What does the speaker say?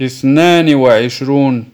اثنان وعشرون.